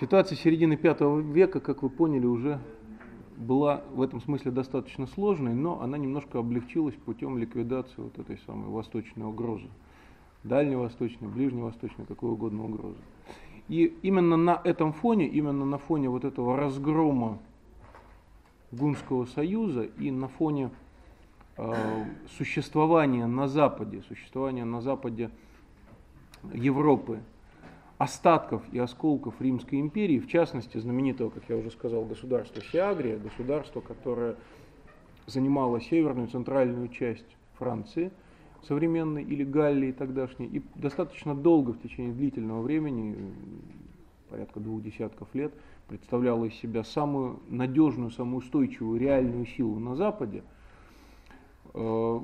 Ситуация середины V века, как вы поняли, уже была в этом смысле достаточно сложной, но она немножко облегчилась путем ликвидации вот этой самой восточной угрозы. Дальневосточной, ближневосточной, какой угодно угрозы. И именно на этом фоне, именно на фоне вот этого разгрома Гунского союза и на фоне э, существования на Западе, существования на Западе Европы остатков и осколков Римской империи, в частности, знаменитого, как я уже сказал, государства Сиагрия, государство, которое занимало северную центральную часть Франции, современной или Галлии тогдашней, и достаточно долго, в течение длительного времени, порядка двух десятков лет, представляло из себя самую надежную, самую устойчивую реальную силу на Западе, э,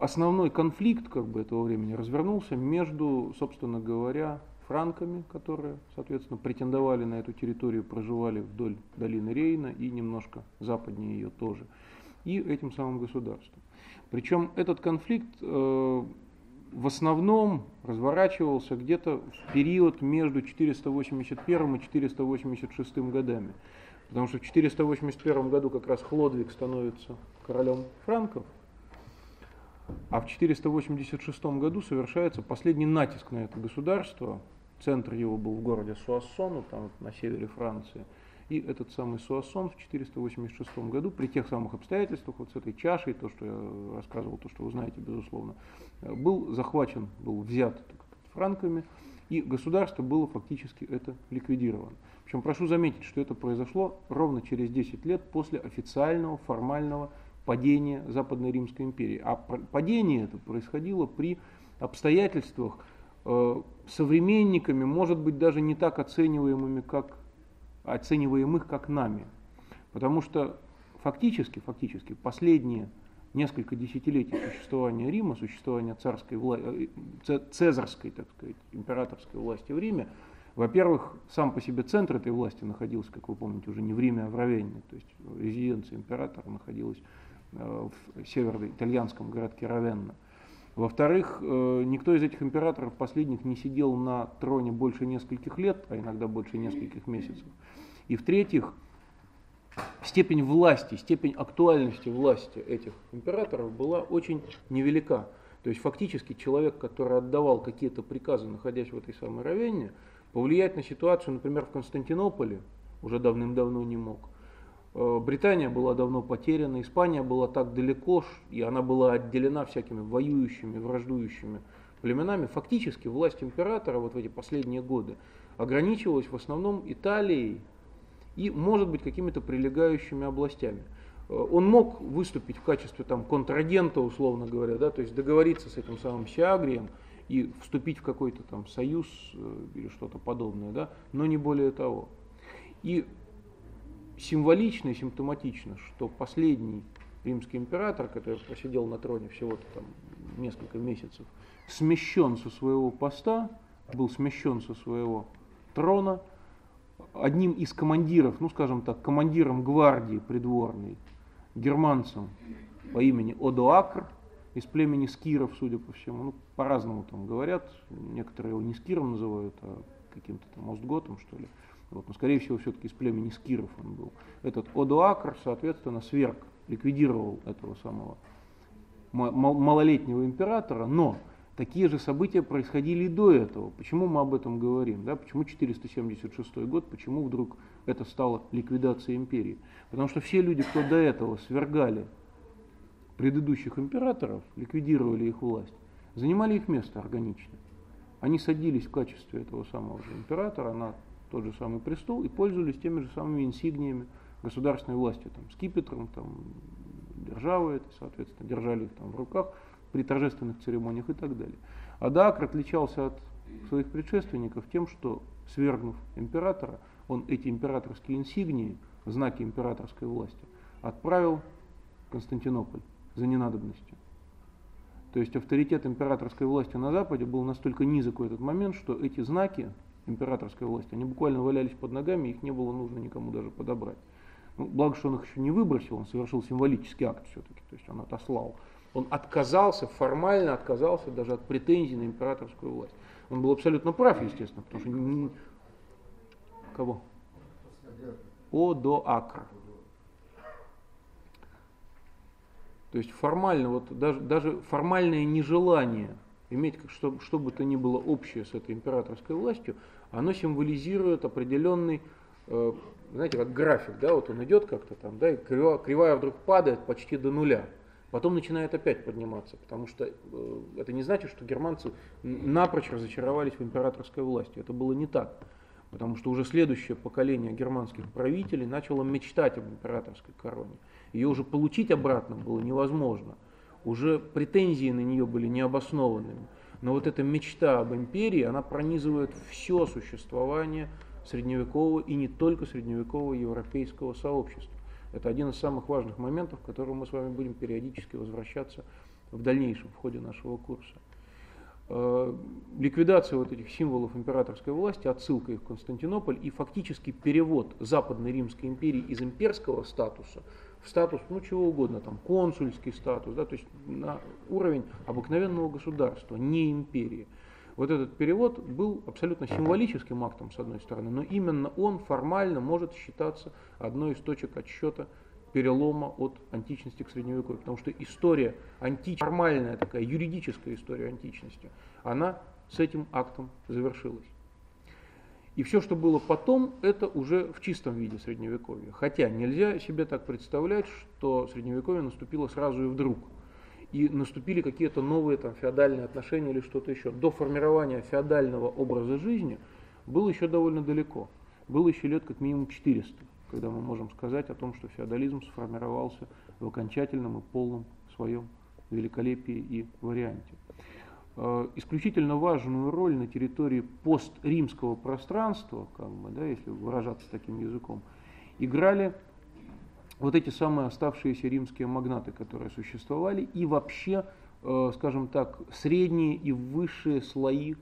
основной конфликт как бы, этого времени развернулся между, собственно говоря, франками, которые, соответственно, претендовали на эту территорию, проживали вдоль долины Рейна и немножко западнее ее тоже, и этим самым государством. Причем этот конфликт э, в основном разворачивался где-то в период между 481 и 486 годами. Потому что в 481 году как раз Хлодвиг становится королем франков, а в 486 году совершается последний натиск на это государство Центр его был в городе Суассону, там на севере Франции. И этот самый Суассон в 486 году, при тех самых обстоятельствах, вот с этой чашей, то, что я рассказывал, то, что вы знаете, безусловно, был захвачен, был взят так, франками, и государство было фактически это ликвидировано. Причем прошу заметить, что это произошло ровно через 10 лет после официального, формального падения Западной Римской империи. А падение это происходило при обстоятельствах, современниками, может быть, даже не так оцениваемыми, как, оцениваемых, как нами. Потому что фактически, фактически последние несколько десятилетий существования Рима, существования царской вла... Э, цезарской, так сказать, императорской власти в Риме, во-первых, сам по себе центр этой власти находился, как вы помните, уже не в Риме, а в Равенне, то есть резиденция императора находилась э, в северо-итальянском городке Равенна. Во-вторых, э, никто из этих императоров последних не сидел на троне больше нескольких лет, а иногда больше нескольких месяцев. И в-третьих, степень власти, степень актуальности власти этих императоров была очень невелика. То есть фактически человек, который отдавал какие-то приказы, находясь в этой самой Равенне, повлиять на ситуацию, например, в Константинополе уже давным-давно не мог. Э, Британия была давно потеряна, Испания была так далеко, и она была отделена всякими воюющими, враждующими племенами. Фактически власть императора вот в эти последние годы ограничивалась в основном Италией и, может быть, какими-то прилегающими областями. Э, он мог выступить в качестве там, контрагента, условно говоря, да, то есть договориться с этим самым Сиагрием и вступить в какой-то там союз э, или что-то подобное, да, но не более того. И символично и симптоматично, что последний римский император, который просидел на троне всего-то там несколько месяцев, смещен со своего поста, был смещен со своего трона, одним из командиров, ну скажем так, командиром гвардии придворной, германцем по имени Одоакр, из племени скиров, судя по всему, ну по-разному там говорят, некоторые его не скиром называют, а каким-то там остготом, что ли, вот, но, скорее всего, все-таки из племени скиров он был. Этот Одуакр, соответственно, сверг, ликвидировал этого самого малолетнего императора, но такие же события происходили и до этого. Почему мы об этом говорим? Да? Почему 476 год, почему вдруг это стало ликвидацией империи? Потому что все люди, кто до этого свергали предыдущих императоров, ликвидировали их власть, занимали их место органично. Они садились в качестве этого самого же императора на тот же самый престол и пользовались теми же самыми инсигниями государственной власти, там, скипетром, там, державы, это, соответственно, держали их там в руках при торжественных церемониях и так далее. А Даакр отличался от своих предшественников тем, что, свергнув императора, он эти императорские инсигнии, знаки императорской власти, отправил в Константинополь за ненадобностью. То есть авторитет императорской власти на Западе был настолько низок в этот момент, что эти знаки императорской власти, они буквально валялись под ногами, их не было нужно никому даже подобрать. Ну, благо, что он их еще не выбросил, он совершил символический акт все-таки, то есть он отослал. Он отказался, формально отказался даже от претензий на императорскую власть. Он был абсолютно прав, естественно, потому что кого? О до Акра. То есть формально, вот даже, даже формальное нежелание иметь что, что бы то ни было общее с этой императорской властью, оно символизирует определенный, э, знаете, как график, да, вот он идет как-то там, да, и кривая, вдруг падает почти до нуля. Потом начинает опять подниматься, потому что э, это не значит, что германцы напрочь разочаровались в императорской власти. Это было не так. Потому что уже следующее поколение германских правителей начало мечтать об императорской короне. Ее уже получить обратно было невозможно. Уже претензии на нее были необоснованными. Но вот эта мечта об империи, она пронизывает все существование средневекового и не только средневекового европейского сообщества. Это один из самых важных моментов, к которому мы с вами будем периодически возвращаться в дальнейшем в ходе нашего курса. Э, ликвидация вот этих символов императорской власти, отсылка их в Константинополь и фактически перевод Западной Римской империи из имперского статуса статус, ну чего угодно, там консульский статус, да, то есть на уровень обыкновенного государства, не империи. Вот этот перевод был абсолютно символическим актом, с одной стороны, но именно он формально может считаться одной из точек отсчета перелома от античности к средневековью. Потому что история антич, формальная такая юридическая история античности, она с этим актом завершилась. И все, что было потом, это уже в чистом виде средневековья. Хотя нельзя себе так представлять, что средневековье наступило сразу и вдруг – и наступили какие-то новые там, феодальные отношения или что-то еще. До формирования феодального образа жизни было еще довольно далеко. Было еще лет как минимум 400, когда мы можем сказать о том, что феодализм сформировался в окончательном и полном своем великолепии и варианте. Э, исключительно важную роль на территории постримского пространства, как бы, да, если выражаться таким языком, играли вот эти самые оставшиеся римские магнаты, которые существовали, и вообще, э, скажем так, средние и высшие слои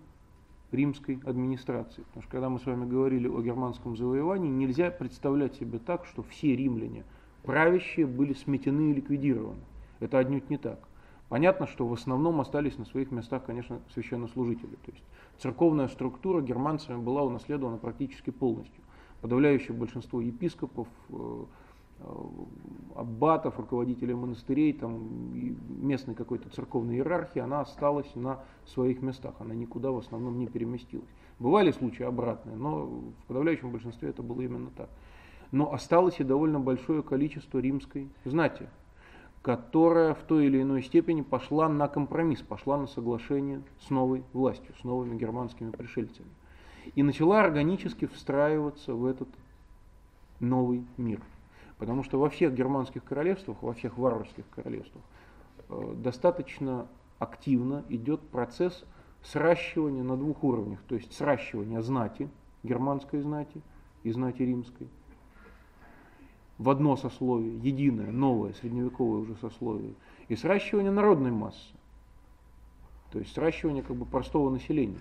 римской администрации. Потому что когда мы с вами говорили о германском завоевании, нельзя представлять себе так, что все римляне, правящие, были сметены и ликвидированы. Это отнюдь не так. Понятно, что в основном остались на своих местах, конечно, священнослужители. То есть церковная структура германцами была унаследована практически полностью. Подавляющее большинство епископов, э, Э, аббатов, руководителей монастырей, там, местной какой-то церковной иерархии, она осталась на своих местах, она никуда в основном не переместилась. Бывали случаи обратные, но в подавляющем большинстве это было именно так. Но осталось и довольно большое количество римской знати, которая в той или иной степени пошла на компромисс, пошла на соглашение с новой властью, с новыми германскими пришельцами. И начала органически встраиваться в этот новый мир – Потому что во всех германских королевствах, во всех варварских королевствах э, достаточно активно идет процесс сращивания на двух уровнях. То есть сращивания знати, германской знати и знати римской, в одно сословие, единое, новое, средневековое уже сословие, и сращивание народной массы, то есть сращивание как бы простого населения,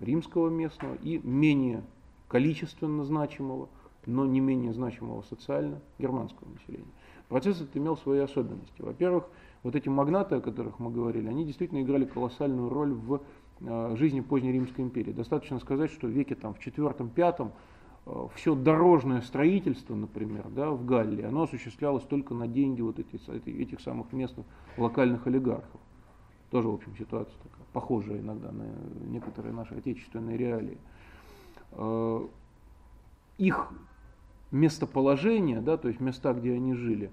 римского местного и менее количественно значимого, но не менее значимого социально германского населения. Процесс этот имел свои особенности. Во-первых, вот эти магнаты, о которых мы говорили, они действительно играли колоссальную роль в э, жизни поздней Римской империи. Достаточно сказать, что в веке там, в IV-V э, все дорожное строительство, например, да, в Галлии, оно осуществлялось только на деньги вот этих, этих самых местных локальных олигархов. Тоже, в общем, ситуация такая, похожая иногда на некоторые наши отечественные реалии. Э, их местоположения, да, то есть места, где они жили,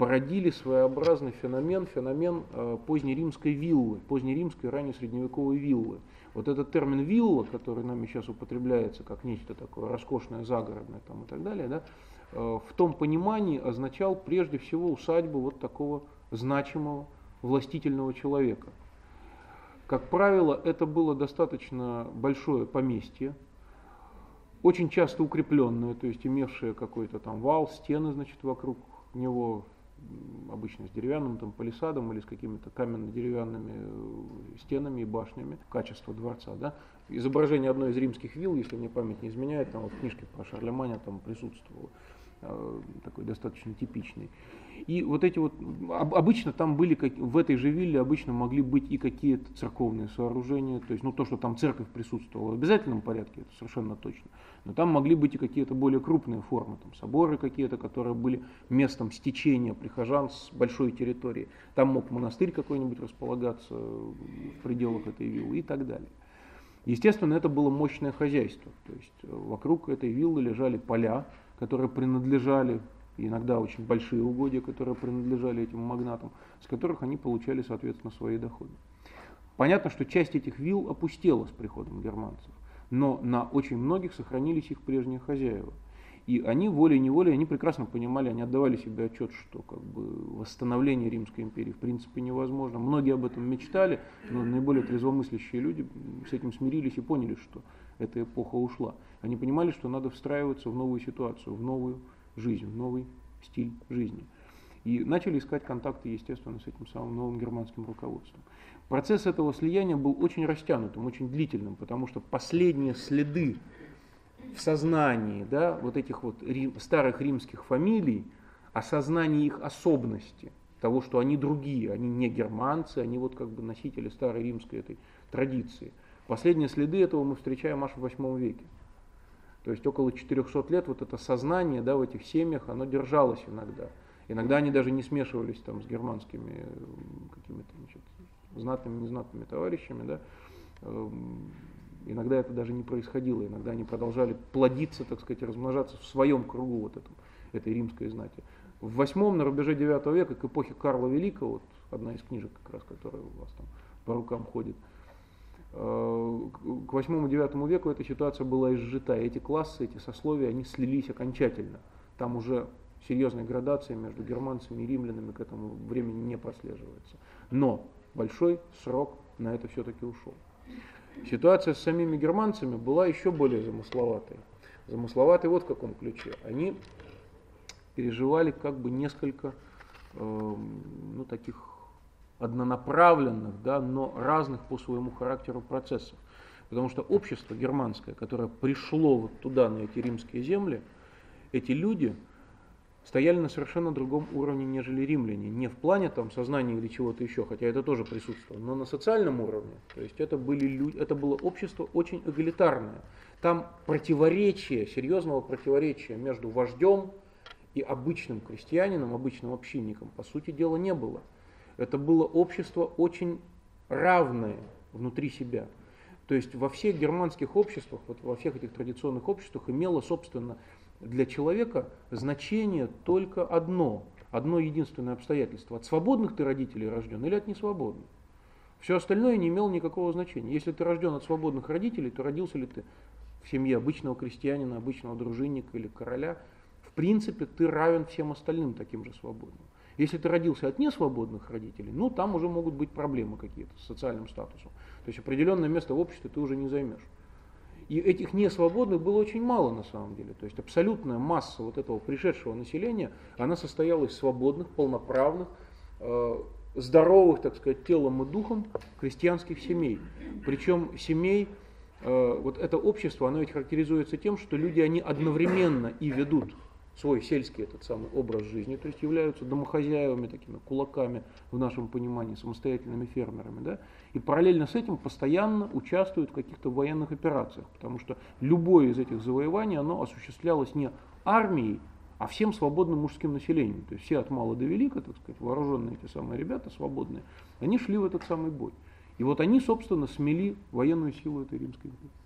породили своеобразный феномен, феномен э, позднеримской виллы, позднеримской ранее средневековой виллы. Вот этот термин вилла, который нами сейчас употребляется как нечто такое роскошное, загородное там, и так далее, да, э, в том понимании означал прежде всего усадьбу вот такого значимого властительного человека. Как правило, это было достаточно большое поместье, очень часто укрепленную, то есть имевшая какой-то там вал, стены, значит, вокруг него, обычно с деревянным там палисадом или с какими-то каменно-деревянными э, стенами и башнями, качество дворца, да. Изображение одной из римских вилл, если мне память не изменяет, там вот в книжке про Шарлеманя там присутствовало. э, такой достаточно типичный. И вот эти вот, обычно там были, в этой же вилле обычно могли быть и какие-то церковные сооружения, то есть, ну, то, что там церковь присутствовала в обязательном порядке, это совершенно точно. Но там могли быть и какие-то более крупные формы, там соборы какие-то, которые были местом стечения прихожан с большой территории. Там мог монастырь какой-нибудь располагаться в пределах этой виллы и так далее. Естественно, это было мощное хозяйство. То есть э, вокруг этой виллы лежали поля, которые принадлежали иногда очень большие угодья, которые принадлежали этим магнатам, с которых они получали, соответственно, свои доходы. Понятно, что часть этих вилл опустела с приходом германцев, но на очень многих сохранились их прежние хозяева. И они волей-неволей, они прекрасно понимали, они отдавали себе отчет, что как бы, восстановление Римской империи в принципе невозможно. Многие об этом мечтали, но наиболее трезвомыслящие люди с этим смирились и поняли, что эта эпоха ушла. Они понимали, что надо встраиваться в новую ситуацию, в новую жизнь, новый стиль жизни. И начали искать контакты, естественно, с этим самым новым германским руководством. Процесс этого слияния был очень растянутым, очень длительным, потому что последние следы в сознании да, вот этих вот рим, старых римских фамилий, осознание их особенности, того, что они другие, они не германцы, они вот как бы носители старой римской этой традиции. Последние следы этого мы встречаем аж в 8 веке. То есть около 400 лет вот это сознание да, в этих семьях, оно держалось иногда. Иногда они даже не смешивались там, с германскими какими-то значит, знатными, незнатными товарищами. Да. Эм, иногда это даже не происходило, иногда они продолжали плодиться, так сказать, размножаться в своем кругу вот этом, этой римской знати. В восьмом, на рубеже девятого века, к эпохе Карла Великого, вот одна из книжек, как раз, которая у вас там по рукам ходит, к 8-9 веку эта ситуация была изжита, и эти классы, эти сословия, они слились окончательно. Там уже серьезная градация между германцами и римлянами к этому времени не прослеживается. Но большой срок на это все-таки ушел. Ситуация с самими германцами была еще более замысловатой. Замысловатой вот в каком ключе. Они переживали как бы несколько э, ну, таких однонаправленных, да, но разных по своему характеру процессов. Потому что общество германское, которое пришло вот туда, на эти римские земли, эти люди стояли на совершенно другом уровне, нежели римляне. Не в плане там, сознания или чего-то еще, хотя это тоже присутствовало, но на социальном уровне. То есть это, были люди, это было общество очень эгалитарное. Там противоречие, серьезного противоречия между вождем и обычным крестьянином, обычным общинником, по сути дела, не было это было общество очень равное внутри себя. То есть во всех германских обществах, вот во всех этих традиционных обществах имело, собственно, для человека значение только одно, одно единственное обстоятельство. От свободных ты родителей рожден или от несвободных. Все остальное не имело никакого значения. Если ты рожден от свободных родителей, то родился ли ты в семье обычного крестьянина, обычного дружинника или короля, в принципе, ты равен всем остальным таким же свободным. Если ты родился от несвободных родителей, ну там уже могут быть проблемы какие-то с социальным статусом. То есть определенное место в обществе ты уже не займешь. И этих несвободных было очень мало на самом деле. То есть абсолютная масса вот этого пришедшего населения, она состояла из свободных, полноправных, э, здоровых, так сказать, телом и духом крестьянских семей. Причем семей, э, вот это общество, оно ведь характеризуется тем, что люди, они одновременно и ведут свой сельский этот самый образ жизни, то есть являются домохозяевами, такими кулаками в нашем понимании, самостоятельными фермерами, да, и параллельно с этим постоянно участвуют в каких-то военных операциях, потому что любое из этих завоеваний, оно осуществлялось не армией, а всем свободным мужским населением, то есть все от мала до велика, так сказать, вооруженные эти самые ребята, свободные, они шли в этот самый бой. И вот они, собственно, смели военную силу этой римской империи.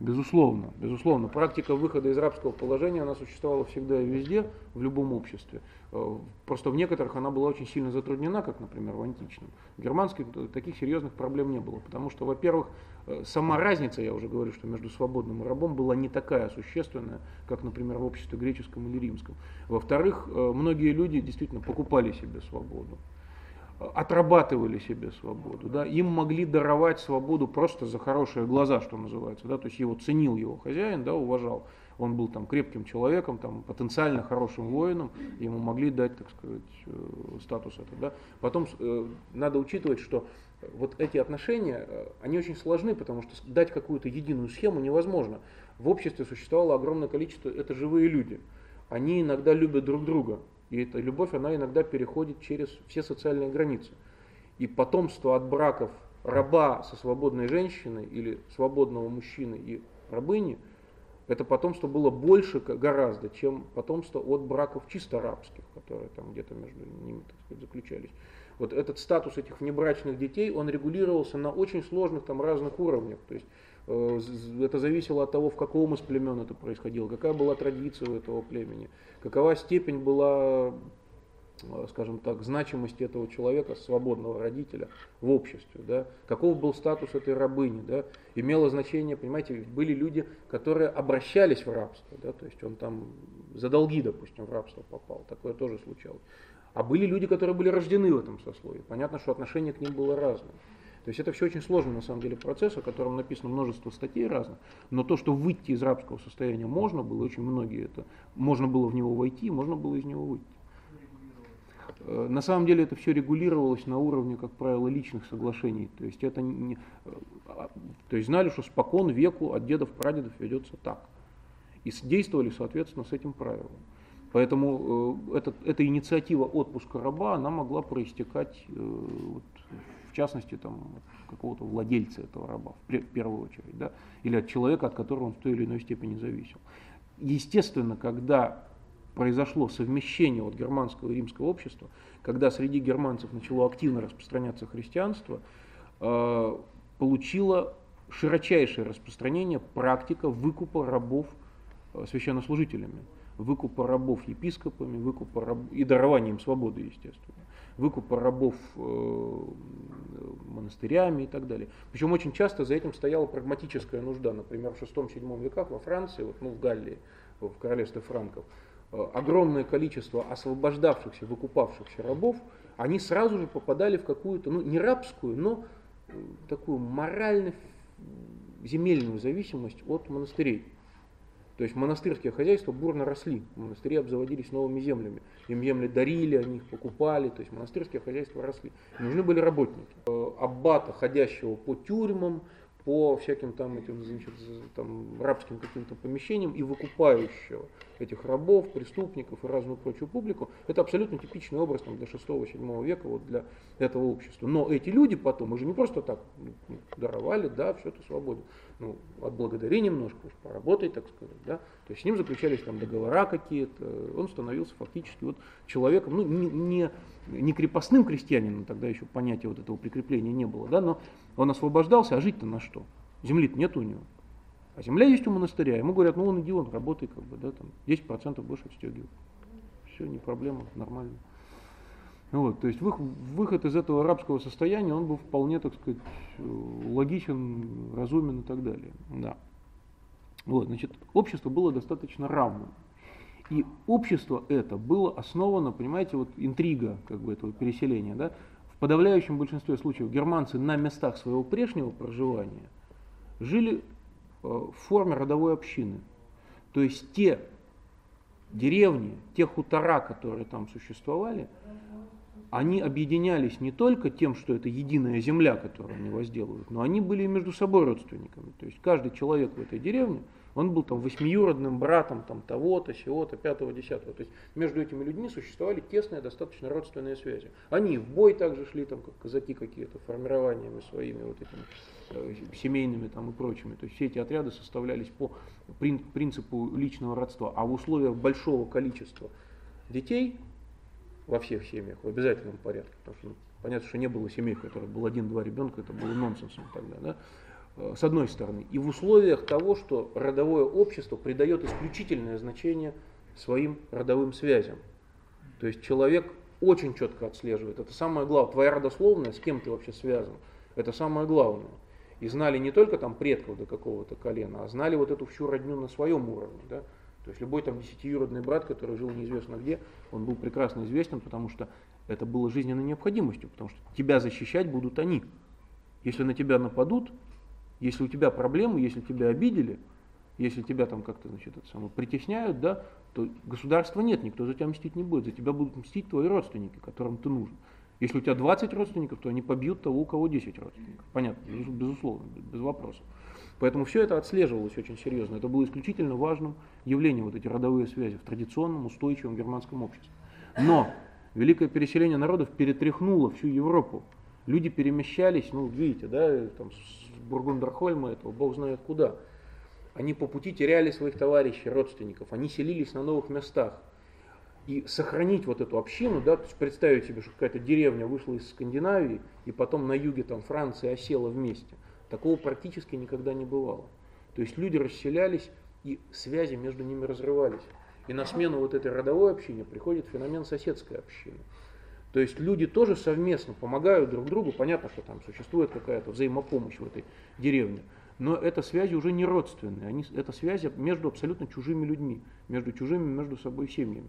Безусловно, безусловно. Практика выхода из рабского положения, она существовала всегда и везде, в любом обществе. Э, просто в некоторых она была очень сильно затруднена, как, например, в античном. В германских таких серьезных проблем не было, потому что, во-первых, э, сама разница, я уже говорю, что между свободным и рабом была не такая существенная, как, например, в обществе греческом или римском. Во-вторых, э, многие люди действительно покупали себе свободу отрабатывали себе свободу, да, им могли даровать свободу просто за хорошие глаза, что называется, да, то есть его ценил его хозяин, да, уважал, он был там крепким человеком, там потенциально хорошим воином, ему могли дать, так сказать, э, статус это, да. Потом э, надо учитывать, что вот эти отношения, э, они очень сложны, потому что дать какую-то единую схему невозможно. В обществе существовало огромное количество, это живые люди. Они иногда любят друг друга. И эта любовь, она иногда переходит через все социальные границы. И потомство от браков раба со свободной женщиной или свободного мужчины и рабыни, это потомство было больше гораздо, чем потомство от браков чисто рабских, которые там где-то между ними так сказать, заключались. Вот этот статус этих внебрачных детей, он регулировался на очень сложных там разных уровнях. То есть это зависело от того, в каком из племен это происходило, какая была традиция у этого племени, какова степень была Э, скажем так, значимости этого человека, свободного родителя в обществе, да, каков был статус этой рабыни, да, имело значение, понимаете, были люди, которые обращались в рабство, да, то есть он там за долги, допустим, в рабство попал, такое тоже случалось. А были люди, которые были рождены в этом сословии, понятно, что отношение к ним было разное. То есть это все очень сложный на самом деле процесс, о котором написано множество статей разных, но то, что выйти из рабского состояния можно было, очень многие это, можно было в него войти, можно было из него выйти. Э, на самом деле это все регулировалось на уровне, как правило, личных соглашений. То есть, это не, э, а, то есть знали, что спокон веку от дедов, прадедов ведется так. И действовали, соответственно, с этим правилом. Поэтому э, этот, эта инициатива отпуска раба, она могла проистекать, э, вот, частности, там, какого-то владельца этого раба, в, первую очередь, да, или от человека, от которого он в той или иной степени зависел. Естественно, когда произошло совмещение вот германского и римского общества, когда среди германцев начало активно распространяться христианство, э, получила широчайшее распространение практика выкупа рабов э, священнослужителями, выкупа рабов епископами, выкупа раб... и дарования им свободы, естественно, выкупа рабов э, монастырями и так далее. Причем очень часто за этим стояла прагматическая нужда. Например, в VI-VII веках во Франции, вот, ну, в Галлии, в королевстве франков, Э, огромное количество освобождавшихся, выкупавшихся рабов, они сразу же попадали в какую-то, ну не рабскую, но э, такую морально-земельную зависимость от монастырей. То есть монастырские хозяйства бурно росли, монастыри обзаводились новыми землями. Им земли дарили, они их покупали, то есть монастырские хозяйства росли. нужны были работники. Э, аббата, ходящего по тюрьмам, по всяким там этим, значит, там, рабским каким-то помещениям и выкупающего этих рабов, преступников и разную прочую публику, это абсолютно типичный образ там, для 6-7 века вот для этого общества. Но эти люди потом уже не просто так ну, даровали, да, все это свободно. Ну, отблагодари немножко, поработай, так сказать, да. То есть с ним заключались там договора какие-то, он становился фактически вот человеком, ну, не, не, не крепостным крестьянином, тогда еще понятия вот этого прикрепления не было, да, но он освобождался, а жить-то на что? Земли-то нет у него. А земля есть у монастыря. Ему говорят, ну он иди, он работай, как бы, да, там 10% больше отстегивают. Все, не проблема, нормально. Ну вот, то есть выход из этого рабского состояния, он был вполне, так сказать, логичен, разумен и так далее. Да. Вот, значит, общество было достаточно равным. И общество это было основано, понимаете, вот интрига как бы этого переселения, да, в подавляющем большинстве случаев германцы на местах своего прежнего проживания жили э, в форме родовой общины. То есть те деревни, те хутора, которые там существовали, они объединялись не только тем, что это единая земля, которую они возделывают, но они были между собой родственниками. То есть каждый человек в этой деревне – он был там восьмиюродным братом там, того-то, сего-то, пятого, десятого. То есть между этими людьми существовали тесные достаточно родственные связи. Они в бой также шли, там, как казаки какие-то, формированиями своими вот этими э, семейными там, и прочими. То есть все эти отряды составлялись по принципу личного родства. А в условиях большого количества детей во всех семьях в обязательном порядке, потому что ну, понятно, что не было семей, в которых был один-два ребенка, это было нонсенсом тогда, да, с одной стороны, и в условиях того, что родовое общество придает исключительное значение своим родовым связям. То есть человек очень четко отслеживает. Это самое главное. Твоя родословная, с кем ты вообще связан, это самое главное. И знали не только там предков до какого-то колена, а знали вот эту всю родню на своем уровне. Да? То есть любой там десятиюродный брат, который жил неизвестно где, он был прекрасно известен, потому что это было жизненной необходимостью, потому что тебя защищать будут они. Если на тебя нападут, если у тебя проблемы, если тебя обидели, если тебя там как-то значит, это самое, притесняют, да, то государства нет, никто за тебя мстить не будет, за тебя будут мстить твои родственники, которым ты нужен. Если у тебя 20 родственников, то они побьют того, у кого 10 родственников. Понятно, безусловно, без вопросов. Поэтому все это отслеживалось очень серьезно. Это было исключительно важным явлением, вот эти родовые связи в традиционном, устойчивом германском обществе. Но великое переселение народов перетряхнуло всю Европу. Люди перемещались, ну, видите, да, там, с Бургундерхольма этого, бог знает куда. Они по пути теряли своих товарищей, родственников, они селились на новых местах. И сохранить вот эту общину, да, то есть представить себе, что какая-то деревня вышла из Скандинавии, и потом на юге там Франции осела вместе. Такого практически никогда не бывало. То есть люди расселялись, и связи между ними разрывались. И на смену вот этой родовой общине приходит феномен соседской общины. То есть люди тоже совместно помогают друг другу. Понятно, что там существует какая-то взаимопомощь в этой деревне. Но это связи уже не родственные. Они, это связи между абсолютно чужими людьми, между чужими между собой семьями.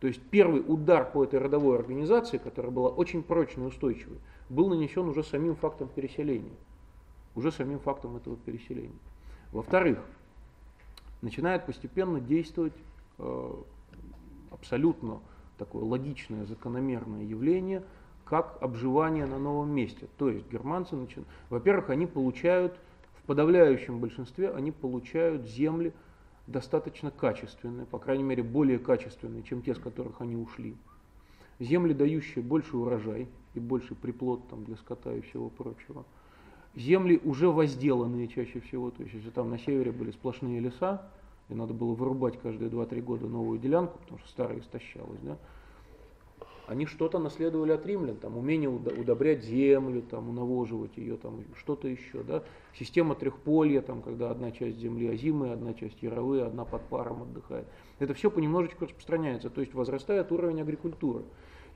То есть первый удар по этой родовой организации, которая была очень прочной и устойчивой, был нанесен уже самим фактом переселения. Уже самим фактом этого переселения. Во-вторых, начинает постепенно действовать э, абсолютно такое логичное, закономерное явление, как обживание на новом месте. То есть германцы, начинают, во-первых, они получают, в подавляющем большинстве, они получают земли достаточно качественные, по крайней мере более качественные, чем те, с которых они ушли. Земли, дающие больше урожай и больше приплод там, для скота и всего прочего. Земли уже возделанные чаще всего, то есть если там на севере были сплошные леса, и надо было вырубать каждые 2-3 года новую делянку, потому что старая истощалась, да, они что-то наследовали от римлян, там, умение удобрять землю, там, унавоживать ее, там, что-то еще. Да? Система трехполья, там, когда одна часть земли озимая, одна часть яровые, одна под паром отдыхает. Это все понемножечку распространяется, то есть возрастает уровень агрикультуры.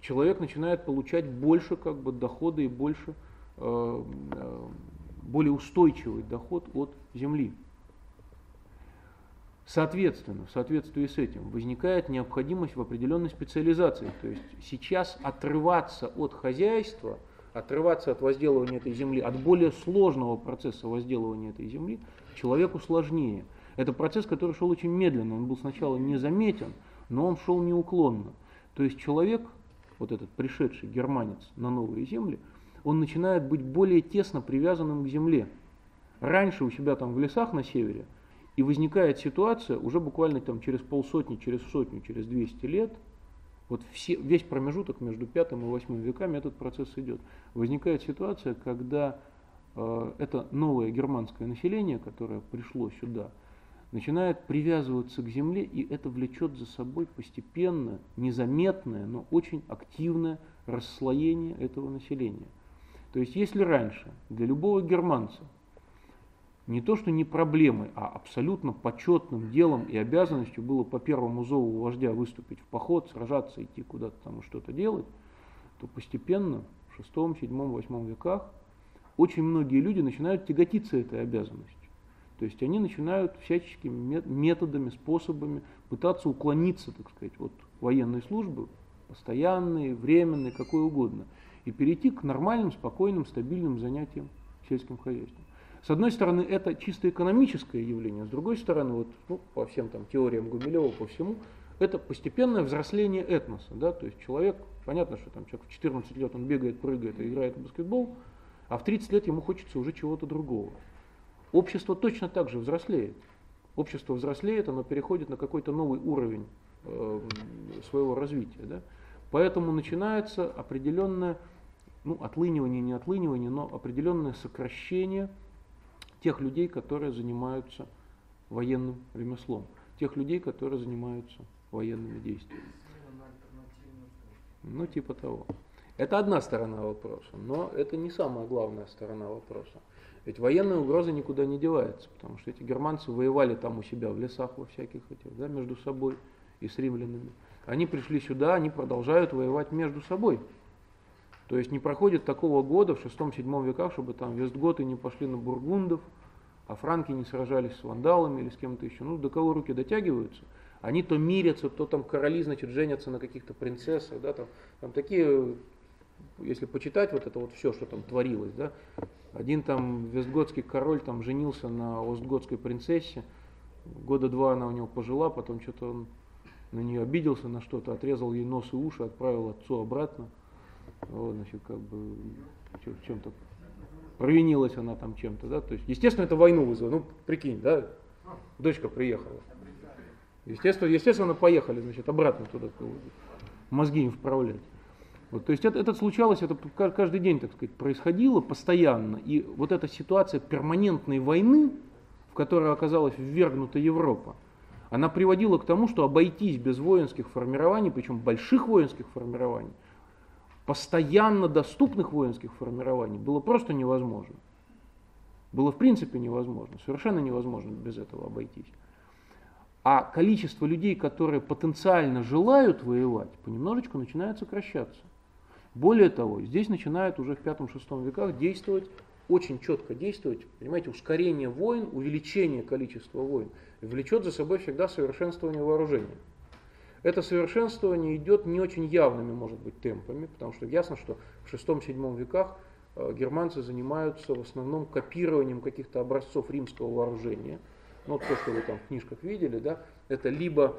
Человек начинает получать больше как бы, дохода и больше, э, э, более устойчивый доход от земли. Соответственно, в соответствии с этим возникает необходимость в определенной специализации. То есть сейчас отрываться от хозяйства, отрываться от возделывания этой земли, от более сложного процесса возделывания этой земли, человеку сложнее. Это процесс, который шел очень медленно, он был сначала незаметен, но он шел неуклонно. То есть человек, вот этот пришедший германец на новые земли, он начинает быть более тесно привязанным к земле. Раньше у себя там в лесах на севере – и возникает ситуация уже буквально там через полсотни, через сотню, через 200 лет, вот все, весь промежуток между пятым и восьмым веками этот процесс идет. Возникает ситуация, когда э, это новое германское население, которое пришло сюда, начинает привязываться к земле, и это влечет за собой постепенно, незаметное, но очень активное расслоение этого населения. То есть если раньше для любого германца не то что не проблемой, а абсолютно почетным делом и обязанностью было по первому зову вождя выступить в поход, сражаться, идти куда-то там и что-то делать, то постепенно в шестом, седьмом, восьмом веках очень многие люди начинают тяготиться этой обязанностью. То есть они начинают всяческими методами, способами пытаться уклониться, так сказать, от военной службы, постоянной, временной, какой угодно, и перейти к нормальным, спокойным, стабильным занятиям сельским хозяйством. С одной стороны, это чисто экономическое явление, с другой стороны, вот, ну, по всем там теориям Гумилева, по всему, это постепенное взросление этноса. Да? То есть человек, понятно, что там человек в 14 лет он бегает, прыгает и играет в баскетбол, а в 30 лет ему хочется уже чего-то другого. Общество точно так же взрослеет. Общество взрослеет, оно переходит на какой-то новый уровень э, своего развития. Да? Поэтому начинается определенное, ну, отлынивание, не отлынивание, но определенное сокращение тех людей, которые занимаются военным ремеслом, тех людей, которые занимаются военными действиями. Ну, типа того. Это одна сторона вопроса, но это не самая главная сторона вопроса. Ведь военная угроза никуда не девается, потому что эти германцы воевали там у себя в лесах во всяких этих, да, между собой и с римлянами. Они пришли сюда, они продолжают воевать между собой. То есть не проходит такого года в 6-7 веках, чтобы там вестготы не пошли на бургундов, а франки не сражались с вандалами или с кем-то еще. Ну, до кого руки дотягиваются. Они то мирятся, то там короли, значит, женятся на каких-то принцессах, да, там, там такие, если почитать вот это вот все, что там творилось, да, один там вестготский король там женился на остготской принцессе, года два она у него пожила, потом что-то он на нее обиделся на что-то, отрезал ей нос и уши, отправил отцу обратно. Вот, значит, как бы в чем-то провинилась она там чем-то, да, то есть, естественно, это войну вызвало, ну, прикинь, да, дочка приехала. Естественно, естественно, поехали, значит, обратно туда, мозги им вправлять. Вот, то есть это, это случалось, это каждый день, так сказать, происходило постоянно. И вот эта ситуация перманентной войны, в которой оказалась ввергнута Европа, она приводила к тому, что обойтись без воинских формирований, причем больших воинских формирований, постоянно доступных воинских формирований, было просто невозможно. Было в принципе невозможно, совершенно невозможно без этого обойтись. А количество людей, которые потенциально желают воевать, понемножечку начинает сокращаться. Более того, здесь начинает уже в 5-6 веках действовать, очень четко действовать, понимаете, ускорение войн, увеличение количества войн, влечет за собой всегда совершенствование вооружения. Это совершенствование идет не очень явными, может быть, темпами, потому что ясно, что в 6-7 веках э, германцы занимаются в основном копированием каких-то образцов римского вооружения. Ну, вот то, что вы там в книжках видели, да, это либо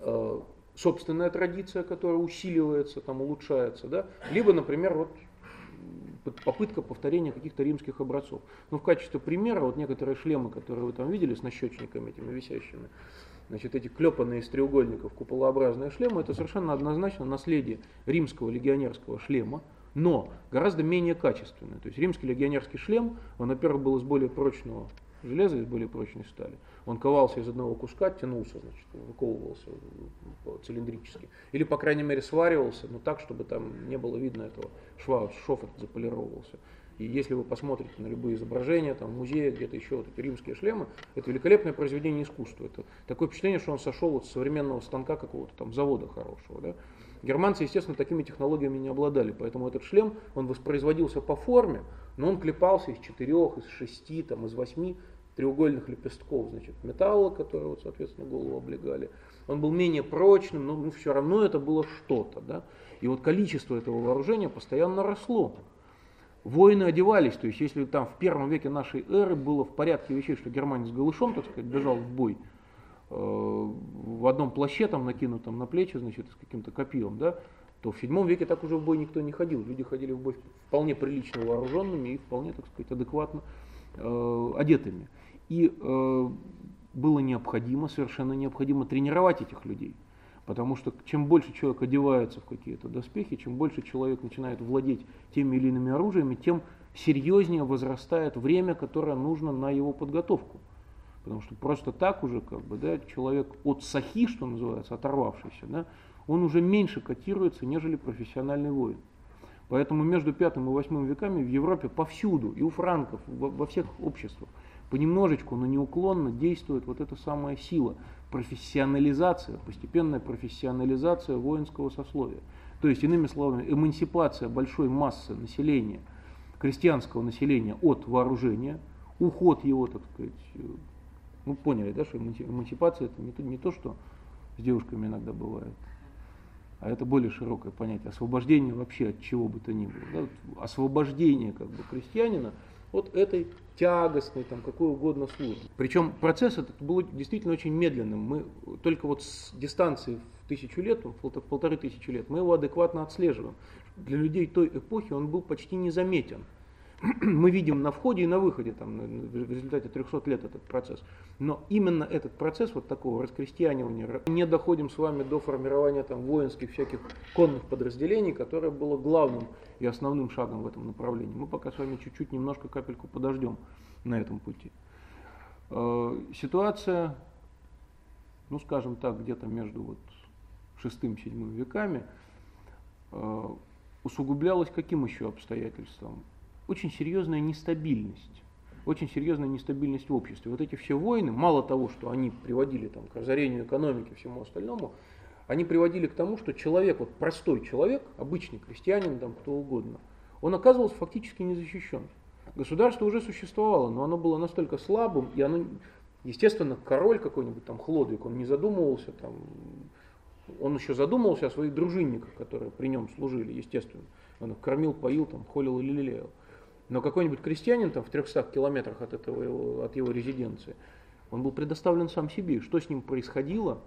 э, собственная традиция, которая усиливается, там, улучшается, да? либо, например, вот попытка повторения каких-то римских образцов. Ну, в качестве примера, вот некоторые шлемы, которые вы там видели с нащечниками этими висящими, значит, эти клепанные из треугольников куполообразные шлемы, это совершенно однозначно наследие римского легионерского шлема, но гораздо менее качественное. То есть римский легионерский шлем, он, во-первых, был из более прочного железа, из более прочной стали. Он ковался из одного куска, тянулся, значит, выковывался цилиндрически. Или, по крайней мере, сваривался, но так, чтобы там не было видно этого шва, шов этот заполировывался. И если вы посмотрите на любые изображения, там, в музее, где-то еще вот эти римские шлемы, это великолепное произведение искусства. Это такое впечатление, что он сошел вот с современного станка какого-то там завода хорошего. Да? Германцы, естественно, такими технологиями не обладали, поэтому этот шлем, он воспроизводился по форме, но он клепался из четырех, из шести, там, из восьми треугольных лепестков значит, металла, которые, вот, соответственно, голову облегали. Он был менее прочным, но ну, все равно это было что-то. Да? И вот количество этого вооружения постоянно росло. Воины одевались, то есть если там в первом веке нашей эры было в порядке вещей, что германец голышом, так сказать, бежал в бой, э, в одном плаще там накинутом на плечи, значит, с каким-то копьем, да, то в седьмом веке так уже в бой никто не ходил. Люди ходили в бой вполне прилично вооруженными и вполне, так сказать, адекватно э, одетыми. И э, было необходимо, совершенно необходимо тренировать этих людей. Потому что чем больше человек одевается в какие-то доспехи, чем больше человек начинает владеть теми или иными оружиями, тем серьезнее возрастает время, которое нужно на его подготовку. Потому что просто так уже как бы, да, человек от сахи, что называется, оторвавшийся, да, он уже меньше котируется, нежели профессиональный воин. Поэтому между пятым и восьмым веками в Европе повсюду, и у франков, во всех обществах, понемножечку, но неуклонно действует вот эта самая сила, профессионализация, постепенная профессионализация воинского сословия. То есть, иными словами, эмансипация большой массы населения, крестьянского населения от вооружения, уход его, так сказать, ну поняли, да, что эмансипация это не то, не то, что с девушками иногда бывает, а это более широкое понятие. Освобождение вообще от чего бы то ни было. Да? Освобождение как бы крестьянина от этой тягостной, там, какой угодно службы. Причем процесс этот был действительно очень медленным. Мы только вот с дистанции в тысячу лет, в полторы тысячи лет, мы его адекватно отслеживаем. Для людей той эпохи он был почти незаметен. мы видим на входе и на выходе там, в результате 300 лет этот процесс. Но именно этот процесс вот такого раскрестьянивания, не доходим с вами до формирования там, воинских всяких конных подразделений, которое было главным и основным шагом в этом направлении. Мы пока с вами чуть-чуть немножко капельку подождем на этом пути. Э, ситуация, ну скажем так, где-то между вот шестым-седьмым веками э, усугублялась каким еще обстоятельством? Очень серьезная нестабильность. Очень серьезная нестабильность в обществе. Вот эти все войны, мало того, что они приводили там, к разорению экономики и всему остальному, они приводили к тому, что человек, вот простой человек, обычный крестьянин, там, кто угодно, он оказывался фактически незащищен. Государство уже существовало, но оно было настолько слабым, и оно, естественно, король какой-нибудь там Хлодвиг, он не задумывался там, он еще задумывался о своих дружинниках, которые при нем служили, естественно. Он их кормил, поил, там, холил и лелеял. Но какой-нибудь крестьянин там в 300 километрах от, этого от его резиденции, он был предоставлен сам себе. Что с ним происходило,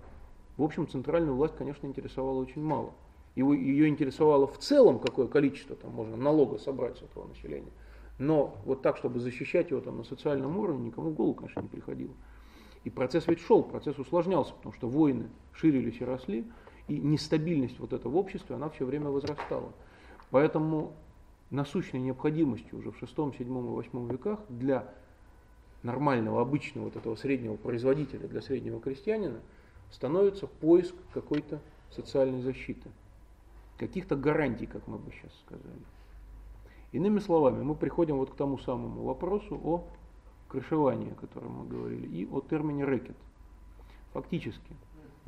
в общем, центральную власть, конечно, интересовало очень мало. Его, ее интересовало в целом, какое количество там можно налога собрать с этого населения. Но вот так, чтобы защищать его там на социальном уровне, никому в голову, конечно, не приходило. И процесс ведь шел, процесс усложнялся, потому что войны ширились и росли, и нестабильность вот эта в обществе, она все время возрастала. Поэтому насущной необходимостью уже в шестом, седьмом и восьмом веках для нормального, обычного вот этого среднего производителя, для среднего крестьянина, становится поиск какой-то социальной защиты, каких-то гарантий, как мы бы сейчас сказали. Иными словами, мы приходим вот к тому самому вопросу о крышевании, о котором мы говорили, и о термине рэкет. Фактически,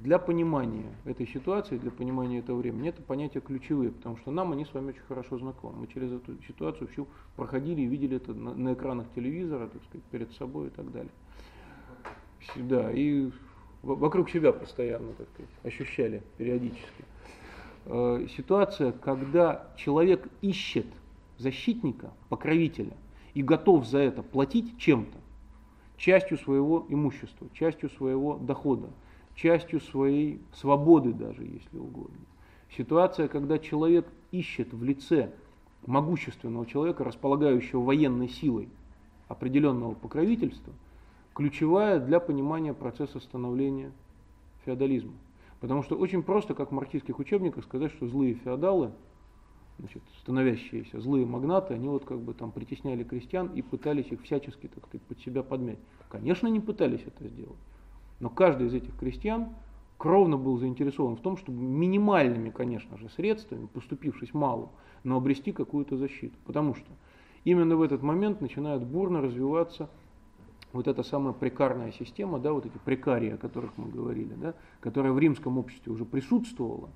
для понимания этой ситуации, для понимания этого времени, это понятия ключевые, потому что нам они с вами очень хорошо знакомы. Мы через эту ситуацию всю проходили и видели это на, на экранах телевизора, так сказать, перед собой и так далее. Да, и вокруг себя постоянно, так сказать, ощущали периодически. Э, ситуация, когда человек ищет защитника, покровителя, и готов за это платить чем-то, частью своего имущества, частью своего дохода, частью своей свободы даже, если угодно. Ситуация, когда человек ищет в лице могущественного человека, располагающего военной силой определенного покровительства, ключевая для понимания процесса становления феодализма. Потому что очень просто, как в марксистских учебниках, сказать, что злые феодалы, значит, становящиеся злые магнаты, они вот как бы там притесняли крестьян и пытались их всячески, так сказать, под себя подмять. Конечно, не пытались это сделать. Но каждый из этих крестьян кровно был заинтересован в том, чтобы минимальными, конечно же, средствами, поступившись мало, но обрести какую-то защиту. Потому что именно в этот момент начинает бурно развиваться вот эта самая прекарная система, да, вот эти прекарии, о которых мы говорили, да, которая в римском обществе уже присутствовала,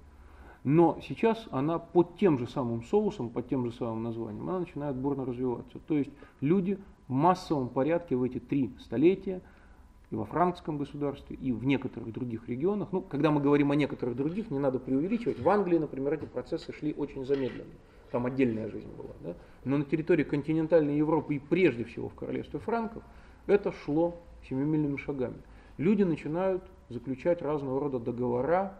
но сейчас она под тем же самым соусом, под тем же самым названием, она начинает бурно развиваться. То есть люди в массовом порядке в эти три столетия – и во франкском государстве, и в некоторых других регионах. Ну, когда мы говорим о некоторых других, не надо преувеличивать. В Англии, например, эти процессы шли очень замедленно. Там отдельная жизнь была. Да? Но на территории континентальной Европы и прежде всего в королевстве франков это шло семимильными шагами. Люди начинают заключать разного рода договора,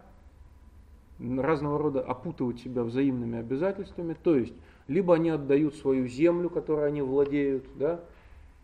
разного рода опутывать себя взаимными обязательствами, то есть либо они отдают свою землю, которой они владеют, да,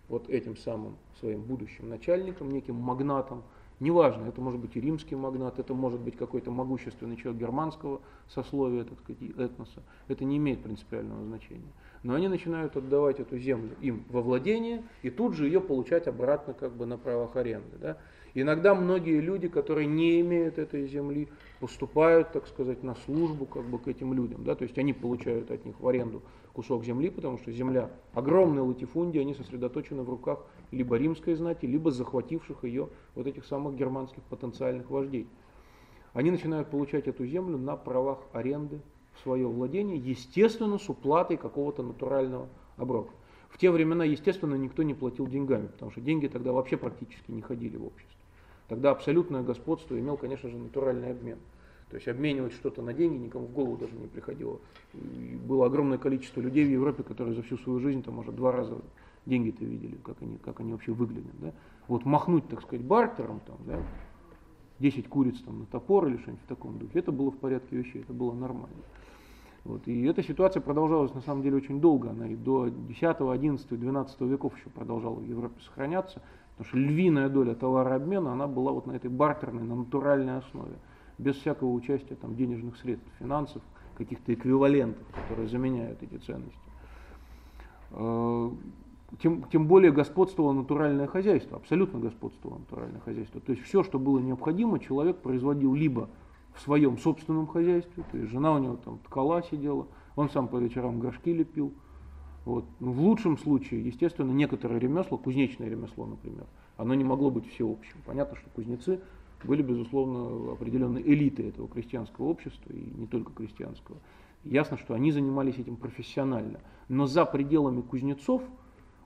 вот этим самым своим будущим начальником, неким магнатом. Неважно, это может быть и римский магнат, это может быть какой-то могущественный человек германского сословия, так сказать, этноса. Это не имеет принципиального значения. Но они начинают отдавать эту землю им во владение и тут же ее получать обратно как бы на правах аренды. Да? Иногда многие люди, которые не имеют этой земли, поступают, так сказать, на службу как бы к этим людям. Да? То есть они получают от них в аренду кусок земли, потому что земля огромная латифундия, они сосредоточены в руках либо римской знати, либо захвативших ее вот этих самых германских потенциальных вождей. Они начинают получать эту землю на правах аренды в свое владение, естественно, с уплатой какого-то натурального оброка. В те времена, естественно, никто не платил деньгами, потому что деньги тогда вообще практически не ходили в обществе. Тогда абсолютное господство имел, конечно же, натуральный обмен. То есть обменивать что-то на деньги никому в голову даже не приходило. И было огромное количество людей в Европе, которые за всю свою жизнь, там, может, два раза деньги-то видели, как они, как они вообще выглядят. Да? Вот махнуть, так сказать, бартером, там, да, 10 куриц там, на топор или что-нибудь в таком духе, это было в порядке вещей, это было нормально. Вот. И эта ситуация продолжалась на самом деле очень долго, она и до 10, 11, 12 веков еще продолжала в Европе сохраняться, потому что львиная доля товарообмена, она была вот на этой бартерной, на натуральной основе без всякого участия там, денежных средств, финансов, каких-то эквивалентов, которые заменяют эти ценности. Э, тем, тем более господствовало натуральное хозяйство, абсолютно господствовало натуральное хозяйство. То есть все, что было необходимо, человек производил либо в своем собственном хозяйстве, то есть жена у него там ткала сидела, он сам по вечерам горшки лепил. Вот. в лучшем случае, естественно, некоторое ремесло, кузнечное ремесло, например, оно не могло быть всеобщим. Понятно, что кузнецы были, безусловно, определенные элиты этого крестьянского общества, и не только крестьянского. Ясно, что они занимались этим профессионально. Но за пределами кузнецов,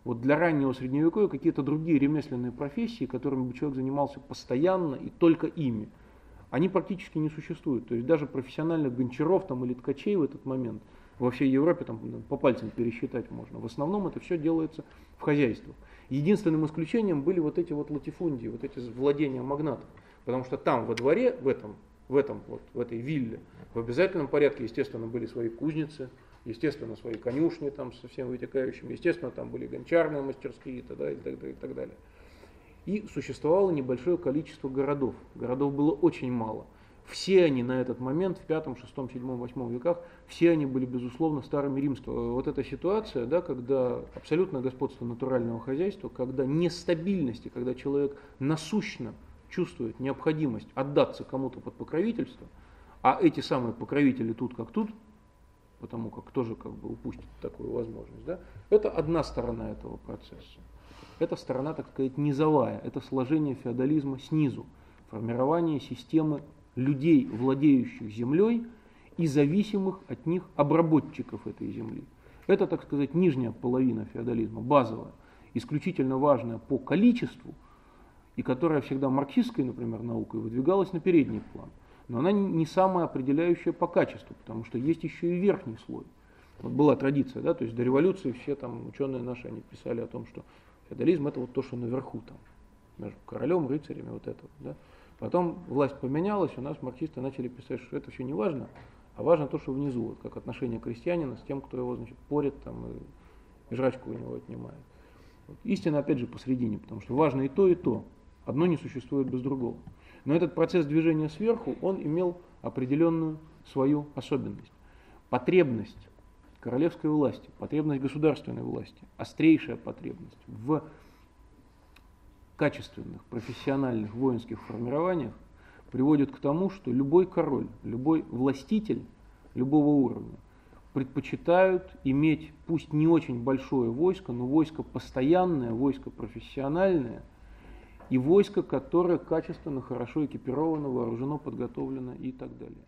вот для раннего средневековья какие-то другие ремесленные профессии, которыми бы человек занимался постоянно и только ими, они практически не существуют. То есть даже профессиональных гончаров там, или ткачей в этот момент во всей Европе там, по пальцам пересчитать можно. В основном это все делается в хозяйствах. Единственным исключением были вот эти вот латифундии, вот эти владения магнатов. Потому что там во дворе, в этом в, этом, вот, в этой вилле. В обязательном порядке, естественно, были свои кузницы, естественно, свои конюшни там со всем вытекающим, естественно, там были гончарные мастерские и так далее. И так далее, и так далее. И существовало небольшое количество городов. Городов было очень мало. Все они на этот момент, в пятом, шестом, седьмом, восьмом веках, все они были, безусловно, старыми римскими. Вот эта ситуация, да, когда абсолютно господство натурального хозяйства, когда нестабильности, когда человек насущно чувствует необходимость отдаться кому-то под покровительство, а эти самые покровители тут как тут, потому как тоже как бы упустит такую возможность, да, это одна сторона этого процесса. Это сторона, так сказать, низовая, это сложение феодализма снизу, формирование системы людей, владеющих землей и зависимых от них обработчиков этой земли. Это, так сказать, нижняя половина феодализма, базовая, исключительно важная по количеству, и которая всегда марксистской, например, наукой выдвигалась на передний план. Но она не самая определяющая по качеству, потому что есть еще и верхний слой. Вот была традиция, да, то есть до революции все там ученые наши, они писали о том, что феодализм это вот то, что наверху там, между королем, рыцарями, вот это, да. Потом власть поменялась, у нас марксисты начали писать, что это все не важно, а важно то, что внизу, вот, как отношение крестьянина с тем, кто его значит, порит там, и, и жрачку у него отнимает. Вот. Истина, опять же, посередине, потому что важно и то, и то. Одно не существует без другого. Но этот процесс движения сверху, он имел определенную свою особенность. Потребность королевской власти, потребность государственной власти, острейшая потребность в качественных, профессиональных воинских формированиях приводит к тому, что любой король, любой властитель любого уровня предпочитают иметь, пусть не очень большое войско, но войско постоянное, войско профессиональное и войско, которое качественно, хорошо экипировано, вооружено, подготовлено и так далее.